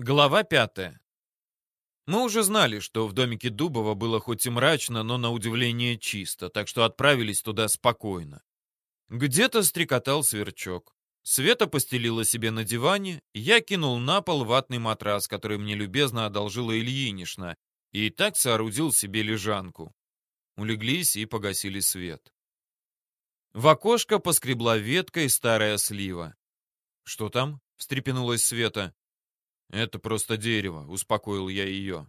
Глава пятая. Мы уже знали, что в домике Дубова было хоть и мрачно, но на удивление чисто, так что отправились туда спокойно. Где-то стрекотал сверчок. Света постелила себе на диване, я кинул на пол ватный матрас, который мне любезно одолжила Ильинишна, и так соорудил себе лежанку. Улеглись и погасили свет. В окошко поскребла веткой старая слива. «Что там?» — встрепенулась Света. «Это просто дерево», — успокоил я ее.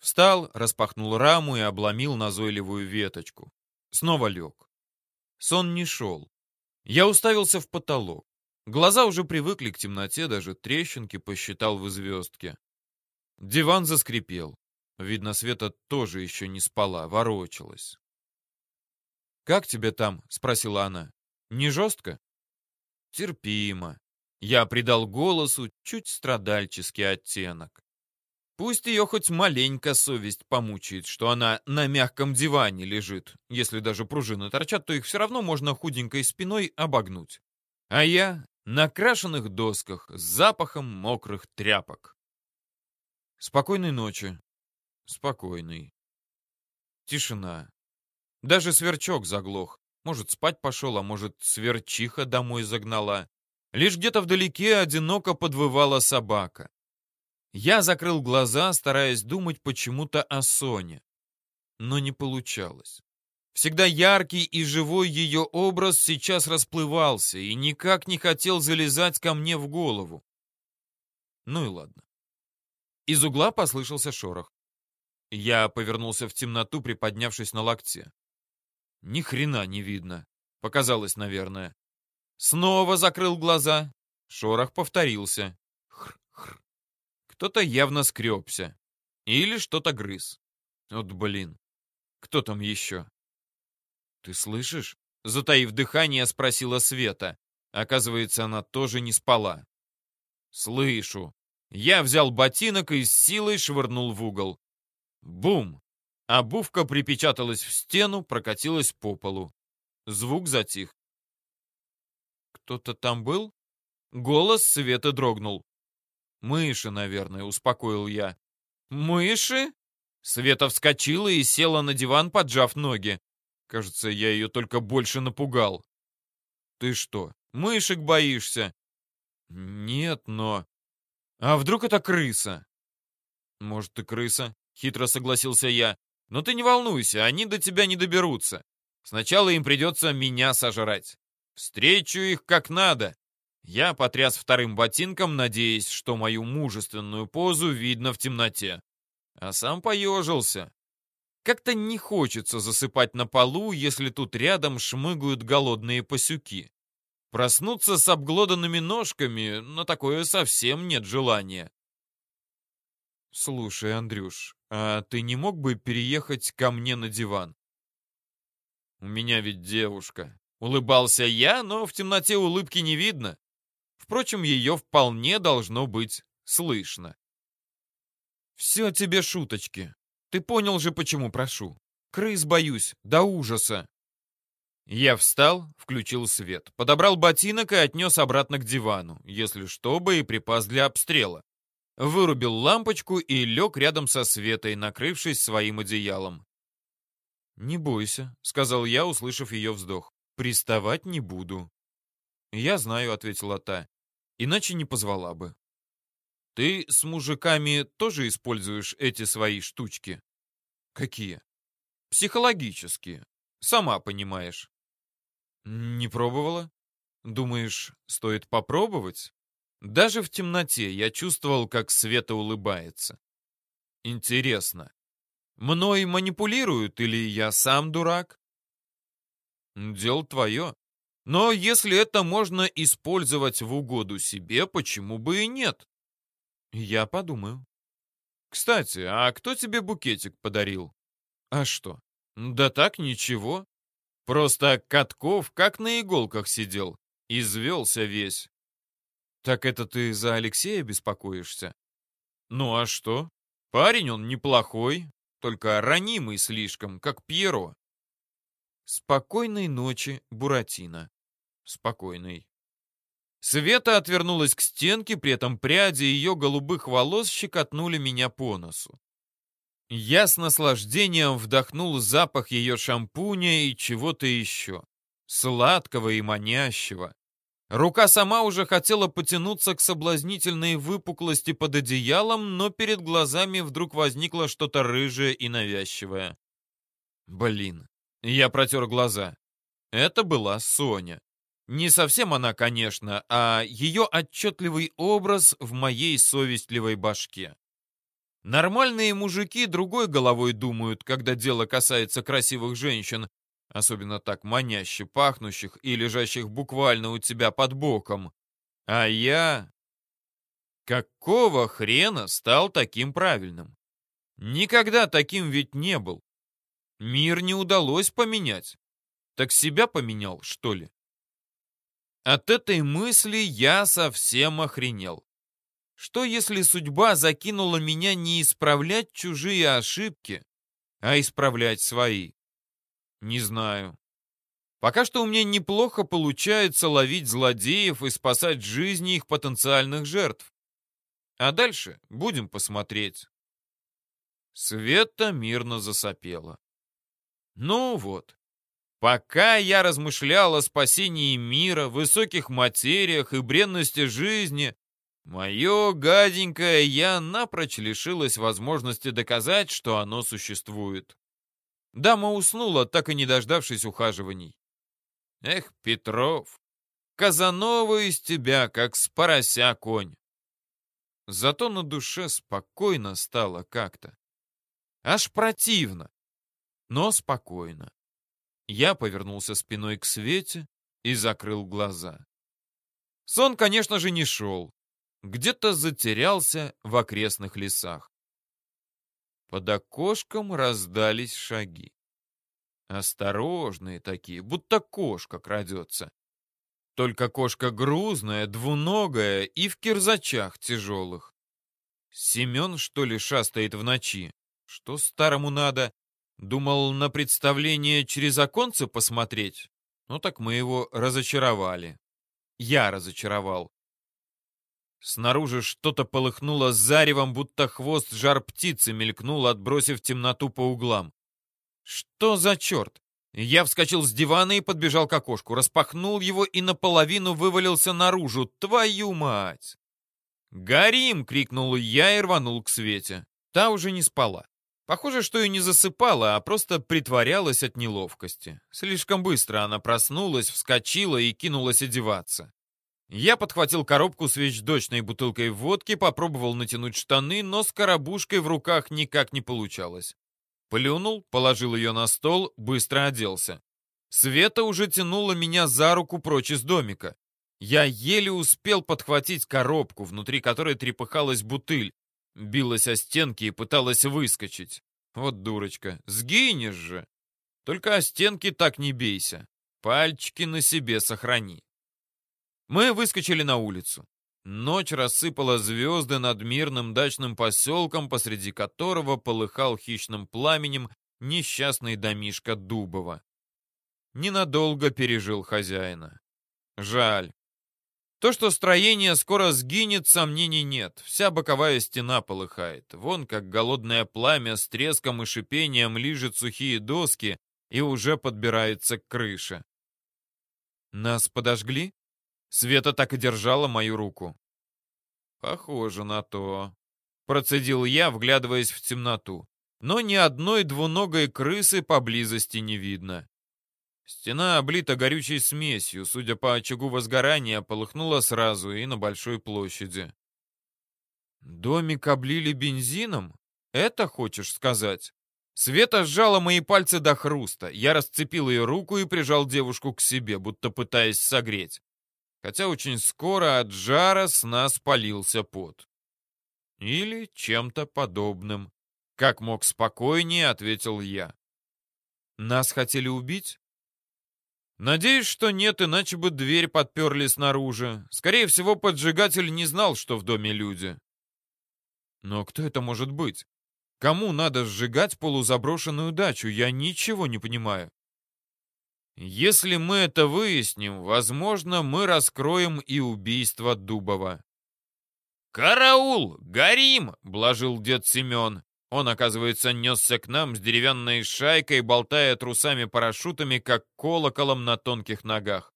Встал, распахнул раму и обломил назойливую веточку. Снова лег. Сон не шел. Я уставился в потолок. Глаза уже привыкли к темноте, даже трещинки посчитал в звездке. Диван заскрипел. Видно, Света тоже еще не спала, ворочалась. «Как тебе там?» — спросила она. «Не жестко?» «Терпимо. Я придал голосу чуть страдальческий оттенок. Пусть ее хоть маленько совесть помучает, что она на мягком диване лежит. Если даже пружины торчат, то их все равно можно худенькой спиной обогнуть. А я на крашеных досках с запахом мокрых тряпок. Спокойной ночи. Спокойной. Тишина. Даже сверчок заглох. Может, спать пошел, а может, сверчиха домой загнала. Лишь где-то вдалеке одиноко подвывала собака. Я закрыл глаза, стараясь думать почему-то о Соне. Но не получалось. Всегда яркий и живой ее образ сейчас расплывался и никак не хотел залезать ко мне в голову. Ну и ладно. Из угла послышался шорох. Я повернулся в темноту, приподнявшись на локте. Ни хрена не видно. Показалось, наверное. Снова закрыл глаза. Шорох повторился. Хр-хр. Кто-то явно скребся. Или что-то грыз. Вот блин. Кто там еще? Ты слышишь? Затаив дыхание, спросила Света. Оказывается, она тоже не спала. Слышу. Я взял ботинок и с силой швырнул в угол. Бум! Обувка припечаталась в стену, прокатилась по полу. Звук затих. Кто-то там был? Голос Светы дрогнул. «Мыши, наверное», — успокоил я. «Мыши?» Света вскочила и села на диван, поджав ноги. Кажется, я ее только больше напугал. «Ты что, мышек боишься?» «Нет, но...» «А вдруг это крыса?» «Может, и крыса?» — хитро согласился я. «Но ты не волнуйся, они до тебя не доберутся. Сначала им придется меня сожрать. Встречу их как надо. Я потряс вторым ботинком, надеясь, что мою мужественную позу видно в темноте. А сам поежился. Как-то не хочется засыпать на полу, если тут рядом шмыгают голодные пасюки. Проснуться с обглоданными ножками, на такое совсем нет желания. «Слушай, Андрюш, а ты не мог бы переехать ко мне на диван?» «У меня ведь девушка», Улыбался я, но в темноте улыбки не видно. Впрочем, ее вполне должно быть слышно. «Все тебе шуточки. Ты понял же, почему прошу. Крыс боюсь, до ужаса». Я встал, включил свет, подобрал ботинок и отнес обратно к дивану, если что, боеприпас для обстрела. Вырубил лампочку и лег рядом со Светой, накрывшись своим одеялом. «Не бойся», — сказал я, услышав ее вздох. «Приставать не буду». «Я знаю», — ответила та. «Иначе не позвала бы». «Ты с мужиками тоже используешь эти свои штучки?» «Какие?» «Психологические. Сама понимаешь». «Не пробовала? Думаешь, стоит попробовать?» Даже в темноте я чувствовал, как Света улыбается. Интересно, мной манипулируют или я сам дурак? Дело твое. Но если это можно использовать в угоду себе, почему бы и нет? Я подумаю. Кстати, а кто тебе букетик подарил? А что? Да так, ничего. Просто Катков как на иголках сидел. Извелся весь. Так это ты за Алексея беспокоишься? Ну а что? Парень он неплохой, только ранимый слишком, как Пьеро. Спокойной ночи, Буратино. Спокойной. Света отвернулась к стенке, при этом пряди ее голубых волос щекотнули меня по носу. Я с наслаждением вдохнул запах ее шампуня и чего-то еще. Сладкого и манящего. Рука сама уже хотела потянуться к соблазнительной выпуклости под одеялом, но перед глазами вдруг возникло что-то рыжее и навязчивое. Блин, я протер глаза. Это была Соня. Не совсем она, конечно, а ее отчетливый образ в моей совестливой башке. Нормальные мужики другой головой думают, когда дело касается красивых женщин, особенно так маняще пахнущих и лежащих буквально у тебя под боком. А я... Какого хрена стал таким правильным? Никогда таким ведь не был. Мир не удалось поменять. Так себя поменял, что ли? От этой мысли я совсем охренел. Что если судьба закинула меня не исправлять чужие ошибки, а исправлять свои? Не знаю. Пока что у меня неплохо получается ловить злодеев и спасать жизни их потенциальных жертв. А дальше будем посмотреть. Света мирно засопела. Ну вот. Пока я размышлял о спасении мира, высоких материях и бренности жизни, мое гаденькое я напрочь лишилась возможности доказать, что оно существует. Дама уснула, так и не дождавшись ухаживаний. Эх, Петров, Казанова из тебя, как с порося конь. Зато на душе спокойно стало как-то. Аж противно, но спокойно. Я повернулся спиной к Свете и закрыл глаза. Сон, конечно же, не шел. Где-то затерялся в окрестных лесах. Под окошком раздались шаги. Осторожные такие, будто кошка крадется. Только кошка грузная, двуногая и в кирзачах тяжелых. Семен, что ли, шастает в ночи? Что старому надо? Думал на представление через оконце посмотреть? Ну так мы его разочаровали. Я разочаровал. Снаружи что-то полыхнуло заревом, будто хвост жар птицы мелькнул, отбросив темноту по углам. Что за черт? Я вскочил с дивана и подбежал к окошку, распахнул его и наполовину вывалился наружу. Твою мать! «Горим!» — крикнул я и рванул к Свете. Та уже не спала. Похоже, что и не засыпала, а просто притворялась от неловкости. Слишком быстро она проснулась, вскочила и кинулась одеваться. Я подхватил коробку с вещдочной бутылкой водки, попробовал натянуть штаны, но с коробушкой в руках никак не получалось. Плюнул, положил ее на стол, быстро оделся. Света уже тянула меня за руку прочь из домика. Я еле успел подхватить коробку, внутри которой трепыхалась бутыль, билась о стенки и пыталась выскочить. Вот дурочка, сгинешь же. Только о стенки так не бейся. Пальчики на себе сохрани. Мы выскочили на улицу. Ночь рассыпала звезды над мирным дачным поселком, посреди которого полыхал хищным пламенем несчастный домишка Дубова. Ненадолго пережил хозяина. Жаль. То, что строение скоро сгинет, сомнений нет. Вся боковая стена полыхает. Вон как голодное пламя с треском и шипением лижет сухие доски и уже подбирается к крыше. Нас подожгли? Света так и держала мою руку. «Похоже на то», — процедил я, вглядываясь в темноту. Но ни одной двуногой крысы поблизости не видно. Стена облита горючей смесью, судя по очагу возгорания, полыхнула сразу и на большой площади. «Домик облили бензином? Это хочешь сказать?» Света сжала мои пальцы до хруста. Я расцепил ее руку и прижал девушку к себе, будто пытаясь согреть хотя очень скоро от жара с нас полился пот. Или чем-то подобным. Как мог спокойнее, ответил я. Нас хотели убить? Надеюсь, что нет, иначе бы дверь подперли снаружи. Скорее всего, поджигатель не знал, что в доме люди. Но кто это может быть? Кому надо сжигать полузаброшенную дачу? Я ничего не понимаю. Если мы это выясним, возможно, мы раскроем и убийство Дубова. «Караул! Горим!» — блажил дед Семен. Он, оказывается, несся к нам с деревянной шайкой, болтая трусами-парашютами, как колоколом на тонких ногах.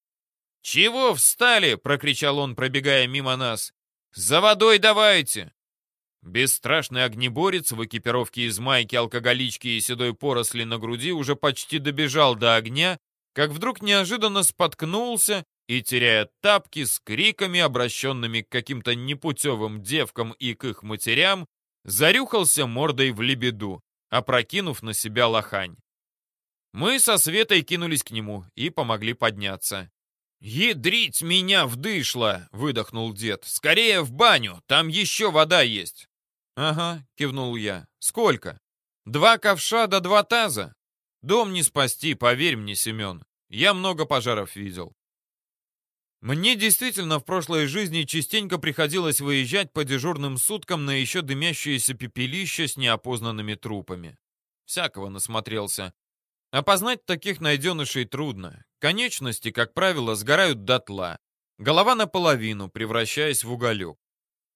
«Чего встали?» — прокричал он, пробегая мимо нас. «За водой давайте!» Бесстрашный огнеборец в экипировке из майки, алкоголички и седой поросли на груди уже почти добежал до огня, как вдруг неожиданно споткнулся и, теряя тапки с криками, обращенными к каким-то непутевым девкам и к их матерям, зарюхался мордой в лебеду, опрокинув на себя лохань. Мы со Светой кинулись к нему и помогли подняться. «Ядрить меня вдышло!» — выдохнул дед. «Скорее в баню, там еще вода есть!» «Ага», — кивнул я. «Сколько?» «Два ковша да два таза?» «Дом не спасти, поверь мне, Семен. Я много пожаров видел». Мне действительно в прошлой жизни частенько приходилось выезжать по дежурным суткам на еще дымящееся пепелище с неопознанными трупами. Всякого насмотрелся. Опознать таких найденышей трудно. Конечности, как правило, сгорают дотла. Голова наполовину, превращаясь в уголек.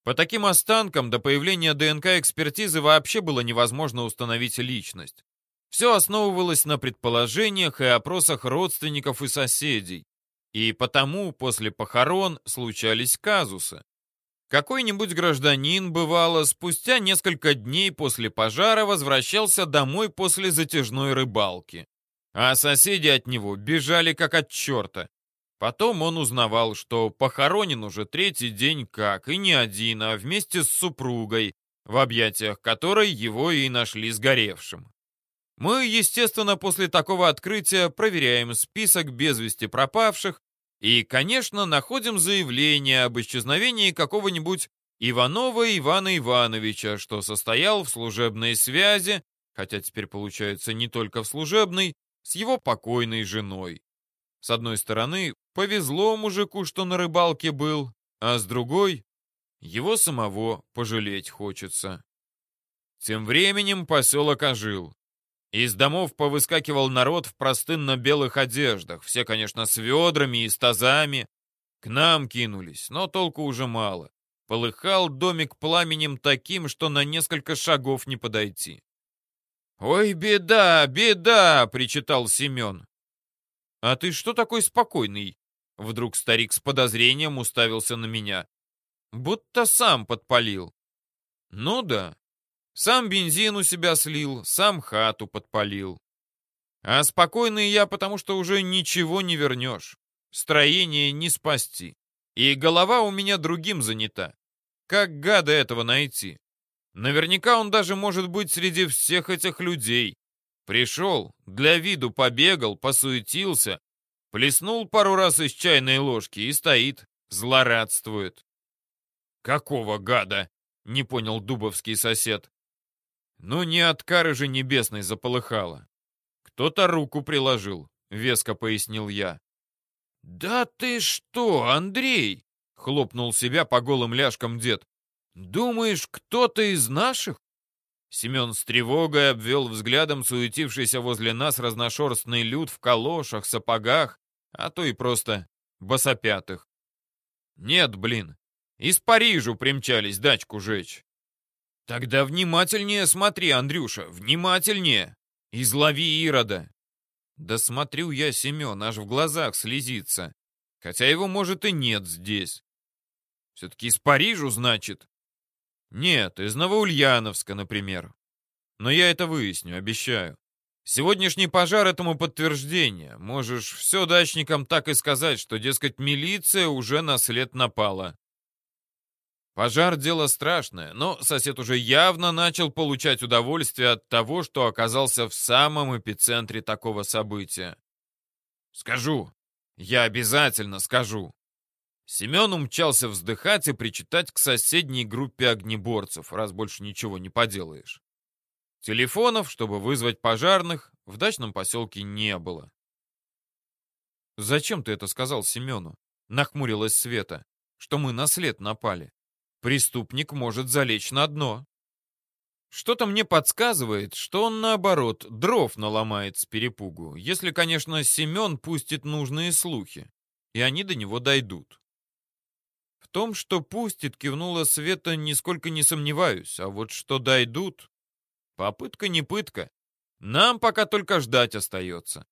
По таким останкам до появления ДНК-экспертизы вообще было невозможно установить личность. Все основывалось на предположениях и опросах родственников и соседей. И потому после похорон случались казусы. Какой-нибудь гражданин, бывало, спустя несколько дней после пожара возвращался домой после затяжной рыбалки. А соседи от него бежали как от черта. Потом он узнавал, что похоронен уже третий день как, и не один, а вместе с супругой, в объятиях которой его и нашли сгоревшим. Мы, естественно, после такого открытия проверяем список без вести пропавших и, конечно, находим заявление об исчезновении какого-нибудь Иванова Ивана Ивановича, что состоял в служебной связи, хотя теперь получается не только в служебной, с его покойной женой. С одной стороны, повезло мужику, что на рыбалке был, а с другой, его самого пожалеть хочется. Тем временем поселок ожил. Из домов повыскакивал народ в простынно-белых одеждах, все, конечно, с ведрами и с тазами. К нам кинулись, но толку уже мало. Полыхал домик пламенем таким, что на несколько шагов не подойти. «Ой, беда, беда!» — причитал Семен. «А ты что такой спокойный?» Вдруг старик с подозрением уставился на меня. «Будто сам подпалил». «Ну да. Сам бензин у себя слил, сам хату подпалил. А спокойный я, потому что уже ничего не вернешь. Строение не спасти. И голова у меня другим занята. Как гада этого найти? Наверняка он даже может быть среди всех этих людей. Пришел, для виду побегал, посуетился, плеснул пару раз из чайной ложки и стоит, злорадствует. «Какого гада?» — не понял дубовский сосед. «Ну, не от кары же небесной заполыхало. Кто-то руку приложил», — веско пояснил я. «Да ты что, Андрей?» — хлопнул себя по голым ляжкам дед. «Думаешь, кто-то из наших?» Семен с тревогой обвел взглядом суетившийся возле нас разношерстный люд в калошах, сапогах, а то и просто босопятых. «Нет, блин, из Парижу примчались дачку жечь». «Тогда внимательнее смотри, Андрюша, внимательнее! Излови Ирода!» «Да смотрю я, Семен, аж в глазах слезится. Хотя его, может, и нет здесь. Все-таки из Парижу, значит?» Нет, из Новоульяновска, например. Но я это выясню, обещаю. Сегодняшний пожар этому подтверждение. Можешь все дачникам так и сказать, что, дескать, милиция уже на след напала. Пожар — дело страшное, но сосед уже явно начал получать удовольствие от того, что оказался в самом эпицентре такого события. Скажу. Я обязательно скажу. Семен умчался вздыхать и причитать к соседней группе огнеборцев, раз больше ничего не поделаешь. Телефонов, чтобы вызвать пожарных, в дачном поселке не было. «Зачем ты это сказал Семену?» — нахмурилась Света. «Что мы на след напали. Преступник может залечь на дно». Что-то мне подсказывает, что он, наоборот, дров наломает с перепугу, если, конечно, Семен пустит нужные слухи, и они до него дойдут. В том, что пустит, кивнула Света, нисколько не сомневаюсь, а вот что дойдут, попытка не пытка. Нам пока только ждать остается.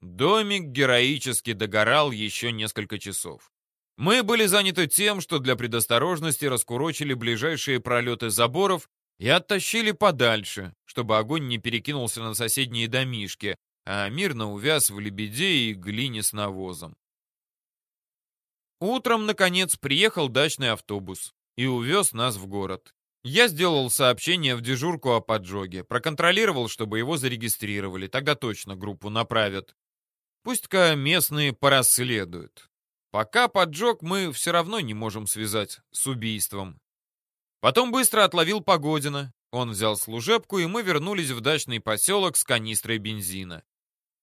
Домик героически догорал еще несколько часов. Мы были заняты тем, что для предосторожности раскурочили ближайшие пролеты заборов и оттащили подальше, чтобы огонь не перекинулся на соседние домишки, а мирно увяз в лебеде и глине с навозом. Утром, наконец, приехал дачный автобус и увез нас в город. Я сделал сообщение в дежурку о поджоге, проконтролировал, чтобы его зарегистрировали, тогда точно группу направят. Пусть-ка местные порасследуют. Пока поджог мы все равно не можем связать с убийством. Потом быстро отловил Погодина. Он взял служебку, и мы вернулись в дачный поселок с канистрой бензина.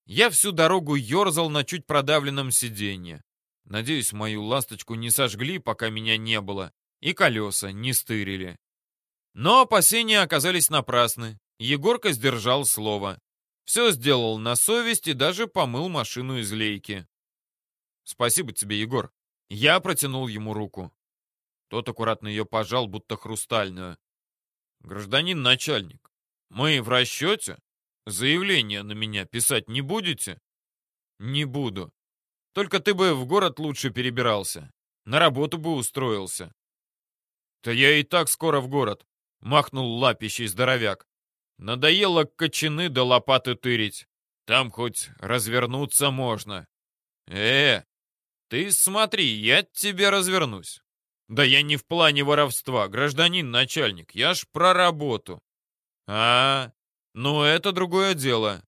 Я всю дорогу ерзал на чуть продавленном сиденье. Надеюсь, мою ласточку не сожгли, пока меня не было, и колеса не стырили. Но опасения оказались напрасны. Егорка сдержал слово. Все сделал на совесть и даже помыл машину из лейки. «Спасибо тебе, Егор». Я протянул ему руку. Тот аккуратно ее пожал, будто хрустальную. «Гражданин начальник, мы в расчете? Заявление на меня писать не будете?» «Не буду. Только ты бы в город лучше перебирался. На работу бы устроился». «Да я и так скоро в город», — махнул лапищий здоровяк. «Надоело кочаны да лопаты тырить. Там хоть развернуться можно». «Э, ты смотри, я тебе развернусь. Да я не в плане воровства, гражданин начальник, я ж про работу. А, ну это другое дело.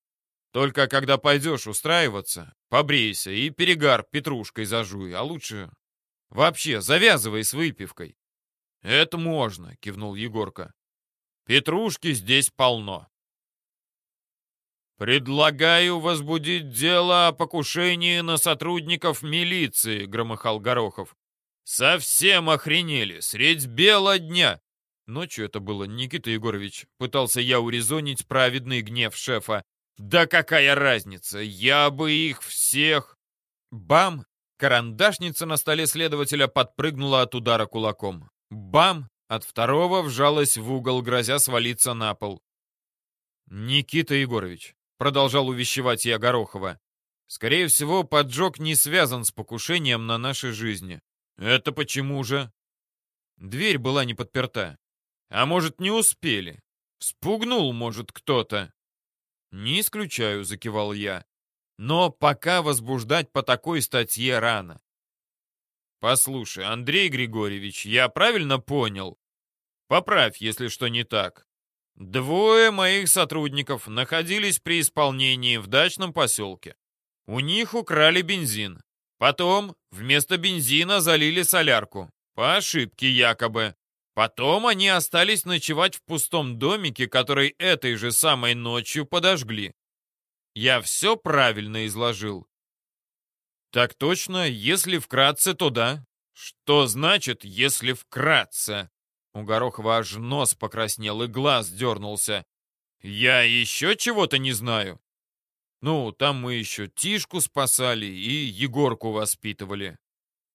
Только когда пойдешь устраиваться, побрейся и перегар петрушкой зажуй, а лучше вообще завязывай с выпивкой. Это можно, кивнул Егорка. Петрушки здесь полно. «Предлагаю возбудить дело о покушении на сотрудников милиции», — громыхал Горохов. Совсем охренели, средь бела дня. Ночью это было, Никита Егорович. Пытался я урезонить праведный гнев шефа. Да какая разница, я бы их всех... Бам! Карандашница на столе следователя подпрыгнула от удара кулаком. Бам! От второго вжалась в угол, грозя свалиться на пол. «Никита Егорович», — продолжал увещевать я Горохова, «скорее всего, поджог не связан с покушением на нашей жизни. «Это почему же?» Дверь была не подперта. А может, не успели? Спугнул, может, кто-то? Не исключаю, закивал я. Но пока возбуждать по такой статье рано. Послушай, Андрей Григорьевич, я правильно понял? Поправь, если что не так. Двое моих сотрудников находились при исполнении в дачном поселке. У них украли бензин. Потом вместо бензина залили солярку. По ошибке якобы. Потом они остались ночевать в пустом домике, который этой же самой ночью подожгли. Я все правильно изложил. Так точно, если вкратце, то да. Что значит, если вкратце? У Горохова аж нос покраснел и глаз дернулся. Я еще чего-то не знаю. Ну, там мы еще Тишку спасали и Егорку воспитывали.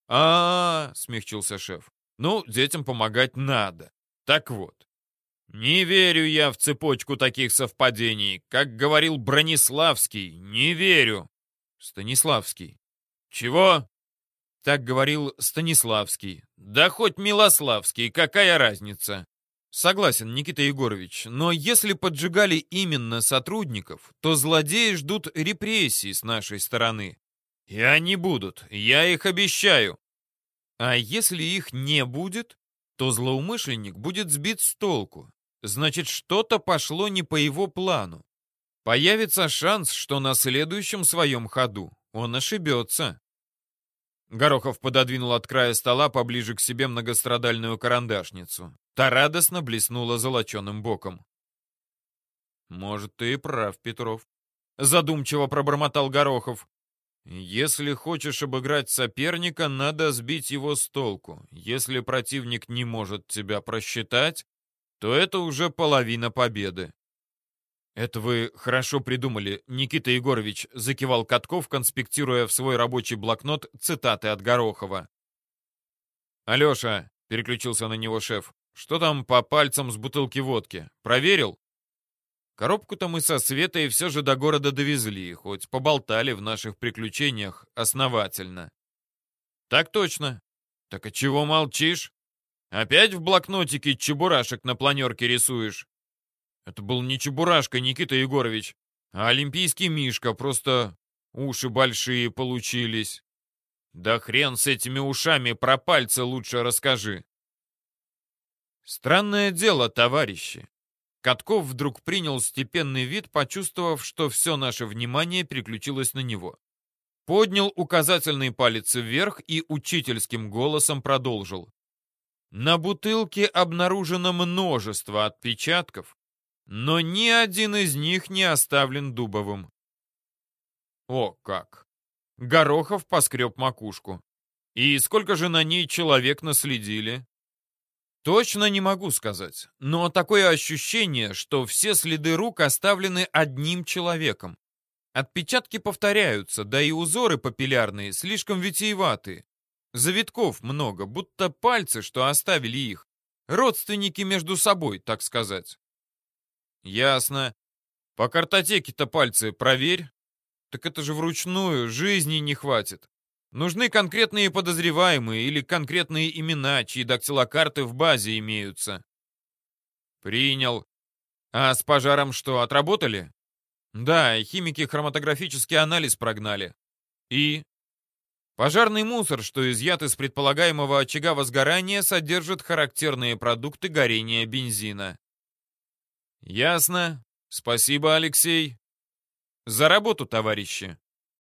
А, -а, -а смягчился шеф. Ну, детям помогать надо. Так вот. Не верю я в цепочку таких совпадений. Как говорил Брониславский, не верю. Станиславский. Чего? Так говорил Станиславский. Да хоть Милославский, какая разница? Согласен, Никита Егорович, но если поджигали именно сотрудников, то злодеи ждут репрессий с нашей стороны. И они будут, я их обещаю. А если их не будет, то злоумышленник будет сбит с толку. Значит, что-то пошло не по его плану. Появится шанс, что на следующем своем ходу он ошибется. Горохов пододвинул от края стола поближе к себе многострадальную карандашницу. Та радостно блеснула золоченым боком. «Может, ты и прав, Петров», — задумчиво пробормотал Горохов. «Если хочешь обыграть соперника, надо сбить его с толку. Если противник не может тебя просчитать, то это уже половина победы. «Это вы хорошо придумали, Никита Егорович», — закивал Катков, конспектируя в свой рабочий блокнот цитаты от Горохова. «Алеша», — переключился на него шеф, — «что там по пальцам с бутылки водки? Проверил?» Коробку-то мы со Светой все же до города довезли, хоть поболтали в наших приключениях основательно. «Так точно. Так а чего молчишь? Опять в блокнотике чебурашек на планерке рисуешь?» Это был не Чебурашка, Никита Егорович, а олимпийский Мишка, просто уши большие получились. Да хрен с этими ушами, про пальцы лучше расскажи. Странное дело, товарищи. Катков вдруг принял степенный вид, почувствовав, что все наше внимание переключилось на него. Поднял указательный палец вверх и учительским голосом продолжил. На бутылке обнаружено множество отпечатков, но ни один из них не оставлен Дубовым. О, как! Горохов поскреб макушку. И сколько же на ней человек наследили? Точно не могу сказать, но такое ощущение, что все следы рук оставлены одним человеком. Отпечатки повторяются, да и узоры папиллярные слишком витиеватые. Завитков много, будто пальцы, что оставили их. Родственники между собой, так сказать. Ясно. По картотеке-то пальцы проверь. Так это же вручную, жизни не хватит. Нужны конкретные подозреваемые или конкретные имена, чьи дактилокарты в базе имеются. Принял. А с пожаром что, отработали? Да, химики хроматографический анализ прогнали. И? Пожарный мусор, что изъят из предполагаемого очага возгорания, содержит характерные продукты горения бензина. «Ясно. Спасибо, Алексей. За работу, товарищи!»